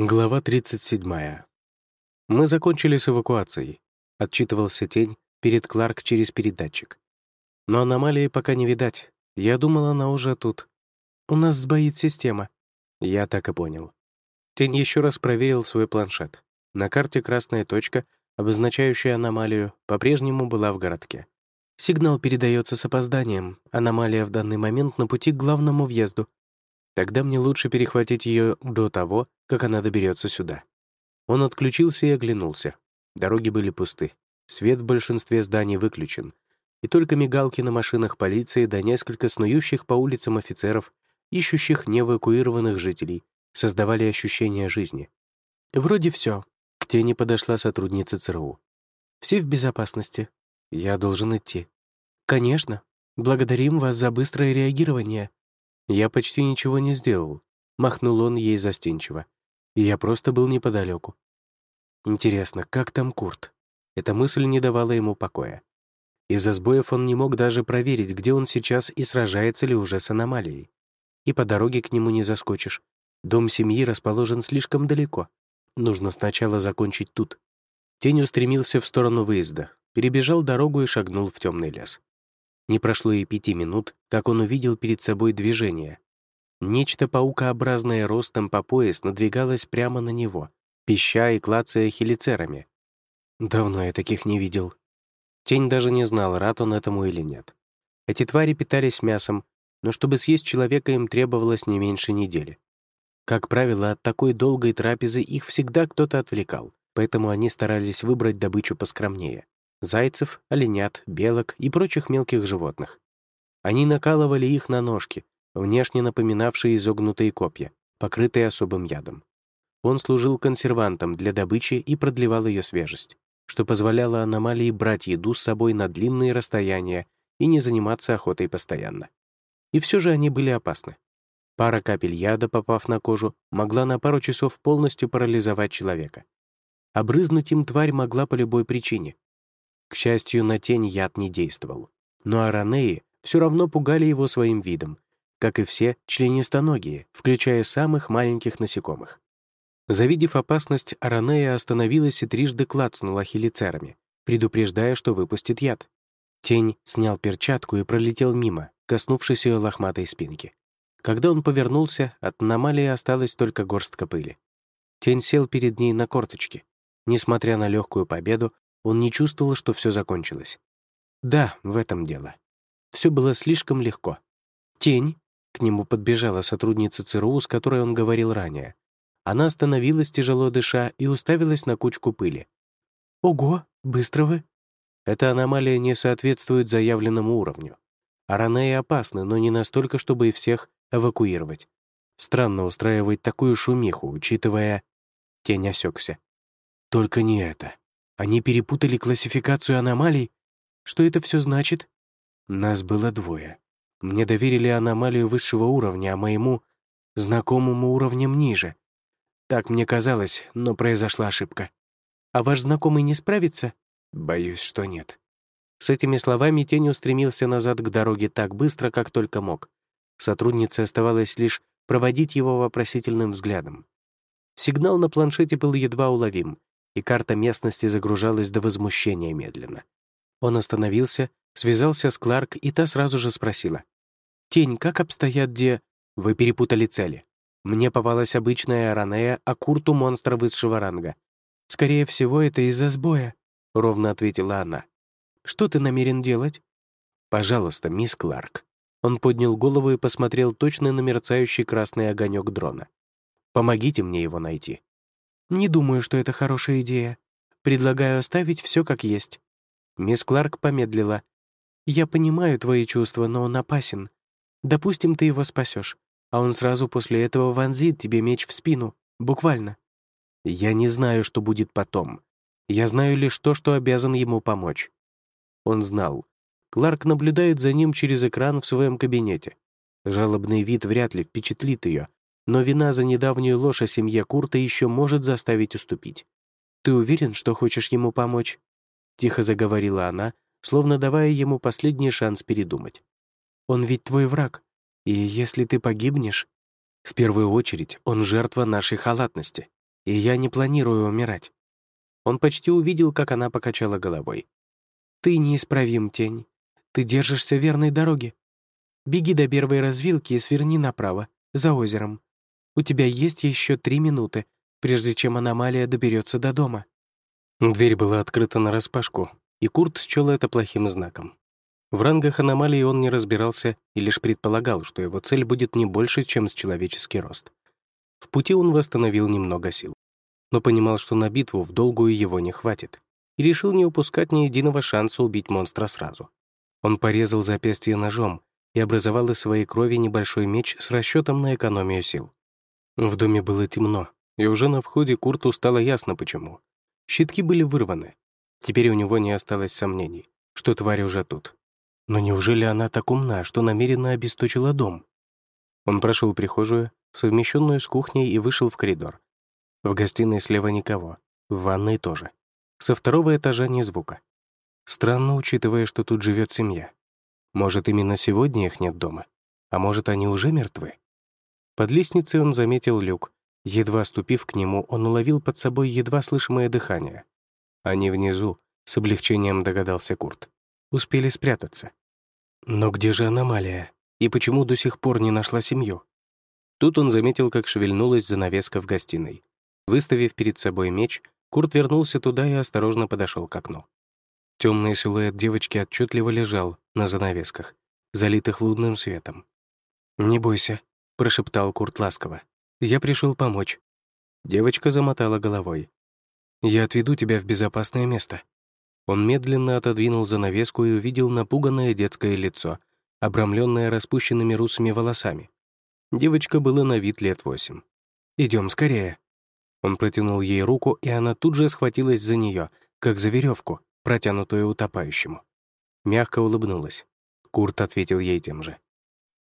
Глава 37. Мы закончили с эвакуацией. Отчитывался тень перед Кларк через передатчик. Но аномалии пока не видать. Я думал, она уже тут. У нас сбоит система. Я так и понял. Тень еще раз проверил свой планшет. На карте красная точка, обозначающая аномалию, по-прежнему была в городке. Сигнал передается с опозданием. Аномалия в данный момент на пути к главному въезду. Тогда мне лучше перехватить ее до того, как она доберется сюда. Он отключился и оглянулся. Дороги были пусты. Свет в большинстве зданий выключен. И только мигалки на машинах полиции да несколько снующих по улицам офицеров, ищущих неэвакуированных жителей, создавали ощущение жизни. Вроде все. К тени подошла сотрудница ЦРУ. «Все в безопасности. Я должен идти». «Конечно. Благодарим вас за быстрое реагирование», «Я почти ничего не сделал», — махнул он ей застенчиво. «И я просто был неподалеку». Интересно, как там Курт? Эта мысль не давала ему покоя. Из-за сбоев он не мог даже проверить, где он сейчас и сражается ли уже с аномалией. И по дороге к нему не заскочишь. Дом семьи расположен слишком далеко. Нужно сначала закончить тут. Тень устремился в сторону выезда, перебежал дорогу и шагнул в темный лес. Не прошло и пяти минут, как он увидел перед собой движение. Нечто паукообразное ростом по пояс надвигалось прямо на него, пища и клацая хелицерами. Давно я таких не видел. Тень даже не знал, рад он этому или нет. Эти твари питались мясом, но чтобы съесть человека, им требовалось не меньше недели. Как правило, от такой долгой трапезы их всегда кто-то отвлекал, поэтому они старались выбрать добычу поскромнее зайцев, оленят, белок и прочих мелких животных. Они накалывали их на ножки, внешне напоминавшие изогнутые копья, покрытые особым ядом. Он служил консервантом для добычи и продлевал ее свежесть, что позволяло аномалии брать еду с собой на длинные расстояния и не заниматься охотой постоянно. И все же они были опасны. Пара капель яда, попав на кожу, могла на пару часов полностью парализовать человека. Обрызнуть им тварь могла по любой причине, к счастью, на тень яд не действовал. Но аранеи все равно пугали его своим видом, как и все членистоногие, включая самых маленьких насекомых. Завидев опасность, Аранея остановилась и трижды клацнула хелицерами, предупреждая, что выпустит яд. Тень снял перчатку и пролетел мимо, коснувшись ее лохматой спинки. Когда он повернулся, от аномалии осталась только горстка пыли. Тень сел перед ней на корточки. Несмотря на легкую победу, он не чувствовал, что все закончилось. Да, в этом дело. Все было слишком легко. Тень. К нему подбежала сотрудница ЦРУ, с которой он говорил ранее. Она остановилась, тяжело дыша, и уставилась на кучку пыли. «Ого, быстро вы!» Эта аномалия не соответствует заявленному уровню. Аранеи опасны, но не настолько, чтобы и всех эвакуировать. Странно устраивать такую шумиху, учитывая... Тень осекся. Только не это. Они перепутали классификацию аномалий. Что это все значит? Нас было двое. Мне доверили аномалию высшего уровня, а моему знакомому уровнем ниже. Так мне казалось, но произошла ошибка. А ваш знакомый не справится? Боюсь, что нет. С этими словами тень устремился назад к дороге так быстро, как только мог. Сотруднице оставалось лишь проводить его вопросительным взглядом. Сигнал на планшете был едва уловим, и карта местности загружалась до возмущения медленно. Он остановился, связался с Кларк, и та сразу же спросила. «Тень, как обстоят де...» «Вы перепутали цели. Мне попалась обычная Аранея, а Курту — монстр высшего ранга. Скорее всего, это из-за сбоя», — ровно ответила она. «Что ты намерен делать?» «Пожалуйста, мисс Кларк». Он поднял голову и посмотрел точно на мерцающий красный огонек дрона. «Помогите мне его найти». «Не думаю, что это хорошая идея. Предлагаю оставить все как есть». Мисс Кларк помедлила. «Я понимаю твои чувства, но он опасен. Допустим, ты его спасешь, а он сразу после этого вонзит тебе меч в спину. Буквально». «Я не знаю, что будет потом. Я знаю лишь то, что обязан ему помочь». Он знал. Кларк наблюдает за ним через экран в своем кабинете. Жалобный вид вряд ли впечатлит ее, но вина за недавнюю ложь о семье Курта еще может заставить уступить. «Ты уверен, что хочешь ему помочь?» Тихо заговорила она, словно давая ему последний шанс передумать. «Он ведь твой враг, и если ты погибнешь...» «В первую очередь, он жертва нашей халатности. и я не планирую умирать». Он почти увидел, как она покачала головой. «Ты неисправим, тень. Ты держишься верной дороги. Беги до первой развилки и сверни направо, за озером. У тебя есть еще три минуты, прежде чем аномалия доберется до дома». Дверь была открыта нараспашку, и Курт счел это плохим знаком. В рангах аномалии он не разбирался и лишь предполагал, что его цель будет не больше, чем с человеческий рост. В пути он восстановил немного сил, но понимал, что на битву в долгую его не хватит, и решил не упускать ни единого шанса убить монстра сразу. Он порезал запястье ножом, и образовал из своей крови небольшой меч с расчетом на экономию сил. В доме было темно, и уже на входе Курту стало ясно почему. Щитки были вырваны. Теперь у него не осталось сомнений, что тварь уже тут. Но неужели она так умна, что намеренно обесточила дом? Он прошел прихожую, совмещенную с кухней, и вышел в коридор. В гостиной слева никого, в ванной тоже. Со второго этажа ни звука. Странно, учитывая, что тут живет семья. Может, именно сегодня их нет дома? А может, они уже мертвы? Под лестницей он заметил люк. Едва ступив к нему, он уловил под собой едва слышимое дыхание. Они внизу, с облегчением догадался Курт. Успели спрятаться. Но где же аномалия? И почему до сих пор не нашла семью? Тут он заметил, как шевельнулась занавеска в гостиной. Выставив перед собой меч, Курт вернулся туда и осторожно подошел к окну. Темный силуэт девочки отчетливо лежал на занавесках, залитых лунным светом. «Не бойся», — прошептал Курт ласково. «Я пришел помочь». Девочка замотала головой. «Я отведу тебя в безопасное место». Он медленно отодвинул занавеску и увидел напуганное детское лицо, обрамленное распущенными русыми волосами. Девочка была на вид лет восемь. Идем скорее». Он протянул ей руку, и она тут же схватилась за нее, как за веревку, протянутую утопающему. Мягко улыбнулась. Курт ответил ей тем же.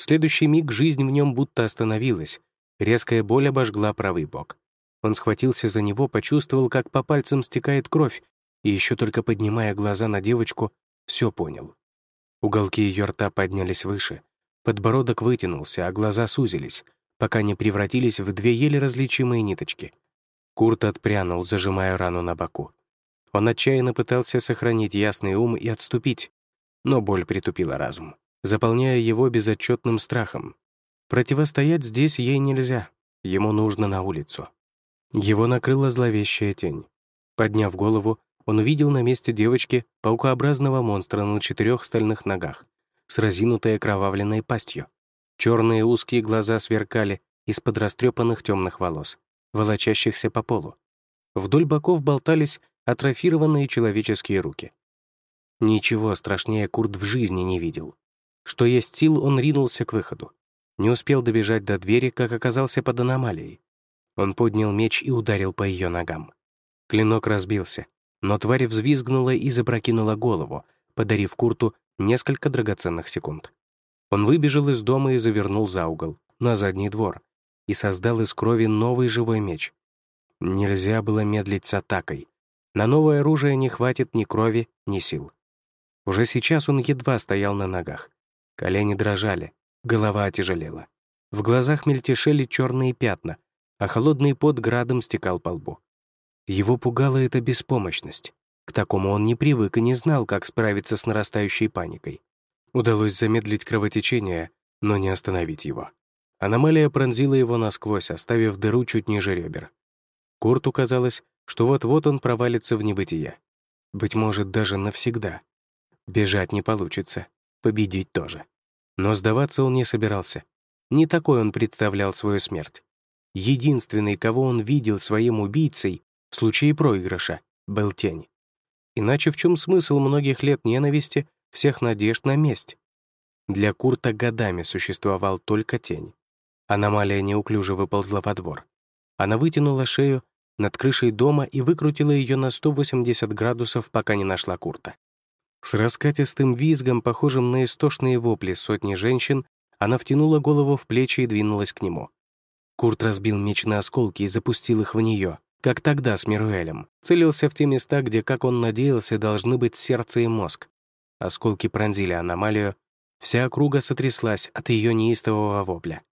В следующий миг жизнь в нем будто остановилась. Резкая боль обожгла правый бок. Он схватился за него, почувствовал, как по пальцам стекает кровь, и еще только поднимая глаза на девочку, все понял. Уголки ее рта поднялись выше, подбородок вытянулся, а глаза сузились, пока не превратились в две еле различимые ниточки. Курт отпрянул, зажимая рану на боку. Он отчаянно пытался сохранить ясный ум и отступить, но боль притупила разум, заполняя его безотчетным страхом. Противостоять здесь ей нельзя, ему нужно на улицу. Его накрыла зловещая тень. Подняв голову, он увидел на месте девочки паукообразного монстра на четырех стальных ногах с разинутой окровавленной пастью. Черные узкие глаза сверкали из-под растрепанных темных волос, волочащихся по полу. Вдоль боков болтались атрофированные человеческие руки. Ничего страшнее Курт в жизни не видел. Что есть сил, он ринулся к выходу. Не успел добежать до двери, как оказался под аномалией. Он поднял меч и ударил по ее ногам. Клинок разбился, но тварь взвизгнула и запрокинула голову, подарив Курту несколько драгоценных секунд. Он выбежал из дома и завернул за угол, на задний двор, и создал из крови новый живой меч. Нельзя было медлить с атакой. На новое оружие не хватит ни крови, ни сил. Уже сейчас он едва стоял на ногах. Колени дрожали, голова отяжелела. В глазах мельтешели черные пятна, а холодный пот градом стекал по лбу. Его пугала эта беспомощность. К такому он не привык и не знал, как справиться с нарастающей паникой. Удалось замедлить кровотечение, но не остановить его. Аномалия пронзила его насквозь, оставив дыру чуть ниже ребер. Курту казалось, что вот-вот он провалится в небытие. Быть может, даже навсегда. Бежать не получится, победить тоже. Но сдаваться он не собирался. Не такой он представлял свою смерть. Единственный, кого он видел своим убийцей в случае проигрыша, был тень. Иначе в чем смысл многих лет ненависти, всех надежд на месть? Для Курта годами существовал только тень. Аномалия неуклюже выползла во двор. Она вытянула шею над крышей дома и выкрутила ее на 180 градусов, пока не нашла Курта. С раскатистым визгом, похожим на истошные вопли сотни женщин, она втянула голову в плечи и двинулась к нему. Курт разбил меч на осколки и запустил их в нее, как тогда с Мируэлем. Целился в те места, где, как он надеялся, должны быть сердце и мозг. Осколки пронзили аномалию, вся округа сотряслась от ее неистового вопля.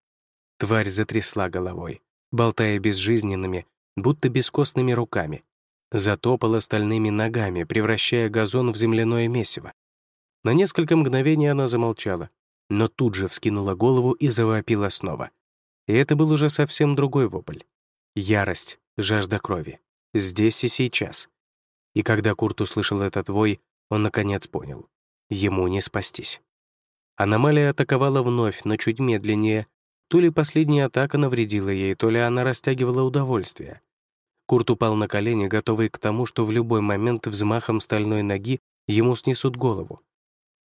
Тварь затрясла головой, болтая безжизненными, будто бескостными руками. Затопала стальными ногами, превращая газон в земляное месиво. На несколько мгновений она замолчала, но тут же вскинула голову и завопила снова. И это был уже совсем другой вопль. Ярость, жажда крови. Здесь и сейчас. И когда Курт услышал этот вой, он наконец понял. Ему не спастись. Аномалия атаковала вновь, но чуть медленнее. То ли последняя атака навредила ей, то ли она растягивала удовольствие. Курт упал на колени, готовый к тому, что в любой момент взмахом стальной ноги ему снесут голову.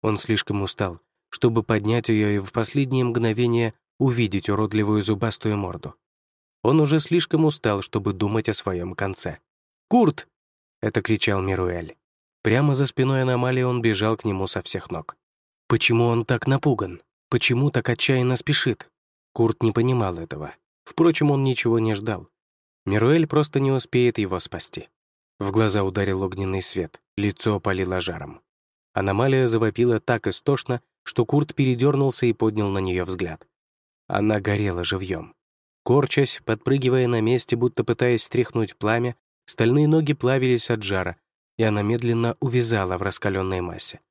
Он слишком устал, чтобы поднять ее и в последние мгновения увидеть уродливую зубастую морду. Он уже слишком устал, чтобы думать о своем конце. «Курт!» — это кричал Мируэль. Прямо за спиной аномалии он бежал к нему со всех ног. Почему он так напуган? Почему так отчаянно спешит? Курт не понимал этого. Впрочем, он ничего не ждал. Мируэль просто не успеет его спасти. В глаза ударил огненный свет, лицо опалило жаром. Аномалия завопила так истошно, что Курт передернулся и поднял на нее взгляд. Она горела живьем. Корчась, подпрыгивая на месте, будто пытаясь стряхнуть пламя, стальные ноги плавились от жара, и она медленно увязала в раскаленной массе.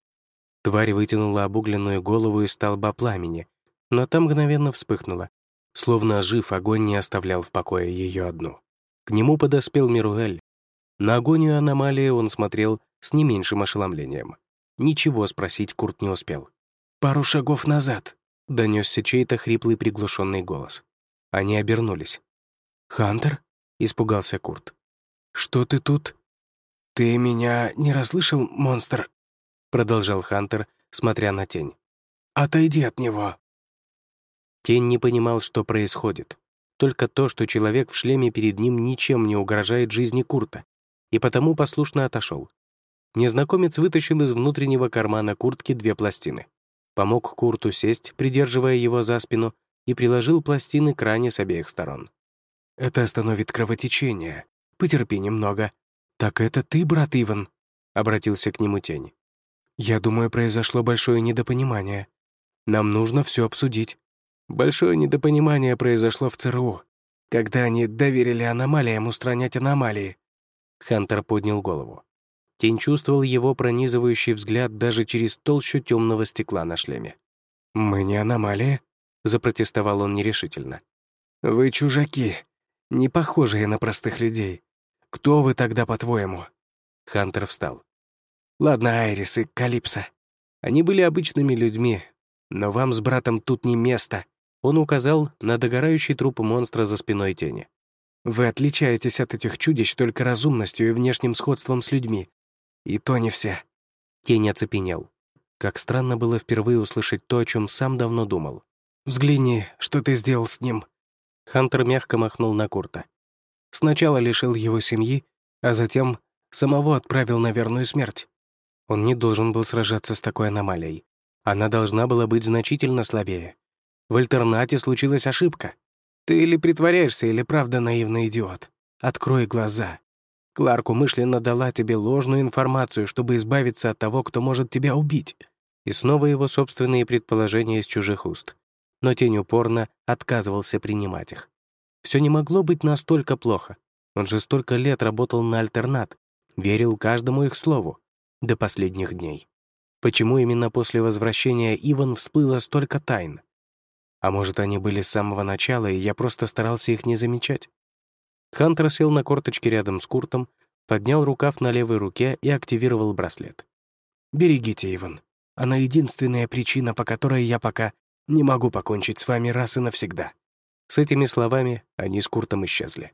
Тварь вытянула обугленную голову из столба пламени, но там мгновенно вспыхнула, Словно ожив, огонь не оставлял в покое ее одну. К нему подоспел Мируэль. На агонию аномалии он смотрел с не меньшим ошеломлением. Ничего спросить Курт не успел. «Пару шагов назад», — донесся чей-то хриплый приглушенный голос. Они обернулись. «Хантер?» — испугался Курт. «Что ты тут?» «Ты меня не расслышал, монстр?» — продолжал Хантер, смотря на тень. «Отойди от него!» Тень не понимал, что происходит. Только то, что человек в шлеме перед ним ничем не угрожает жизни Курта, и потому послушно отошел. Незнакомец вытащил из внутреннего кармана куртки две пластины. Помог Курту сесть, придерживая его за спину, и приложил пластины к ране с обеих сторон. «Это остановит кровотечение. Потерпи немного». «Так это ты, брат Иван?» — обратился к нему тень. «Я думаю, произошло большое недопонимание. Нам нужно все обсудить. Большое недопонимание произошло в ЦРУ, когда они доверили аномалиям устранять аномалии. Хантер поднял голову. Тень чувствовал его пронизывающий взгляд даже через толщу темного стекла на шлеме. «Мы не аномалия», — запротестовал он нерешительно. «Вы чужаки, не похожие на простых людей. Кто вы тогда, по-твоему?» Хантер встал. «Ладно, Айрис и Калипсо. Они были обычными людьми, но вам с братом тут не место. Он указал на догорающий труп монстра за спиной тени. «Вы отличаетесь от этих чудищ только разумностью и внешним сходством с людьми. И то не все». Тень оцепенел. Как странно было впервые услышать то, о чем сам давно думал. «Взгляни, что ты сделал с ним». Хантер мягко махнул на Курта. Сначала лишил его семьи, а затем самого отправил на верную смерть. Он не должен был сражаться с такой аномалией. Она должна была быть значительно слабее. В альтернате случилась ошибка. Ты или притворяешься, или правда наивный идиот. Открой глаза. Кларк умышленно дала тебе ложную информацию, чтобы избавиться от того, кто может тебя убить. И снова его собственные предположения из чужих уст. Но тень упорно отказывался принимать их. Все не могло быть настолько плохо. Он же столько лет работал на альтернат, верил каждому их слову, до последних дней. Почему именно после возвращения Иван всплыло столько тайн? А может, они были с самого начала, и я просто старался их не замечать? Хантер сел на корточки рядом с Куртом, поднял рукав на левой руке и активировал браслет. «Берегите, Иван. Она единственная причина, по которой я пока не могу покончить с вами раз и навсегда». С этими словами они с Куртом исчезли.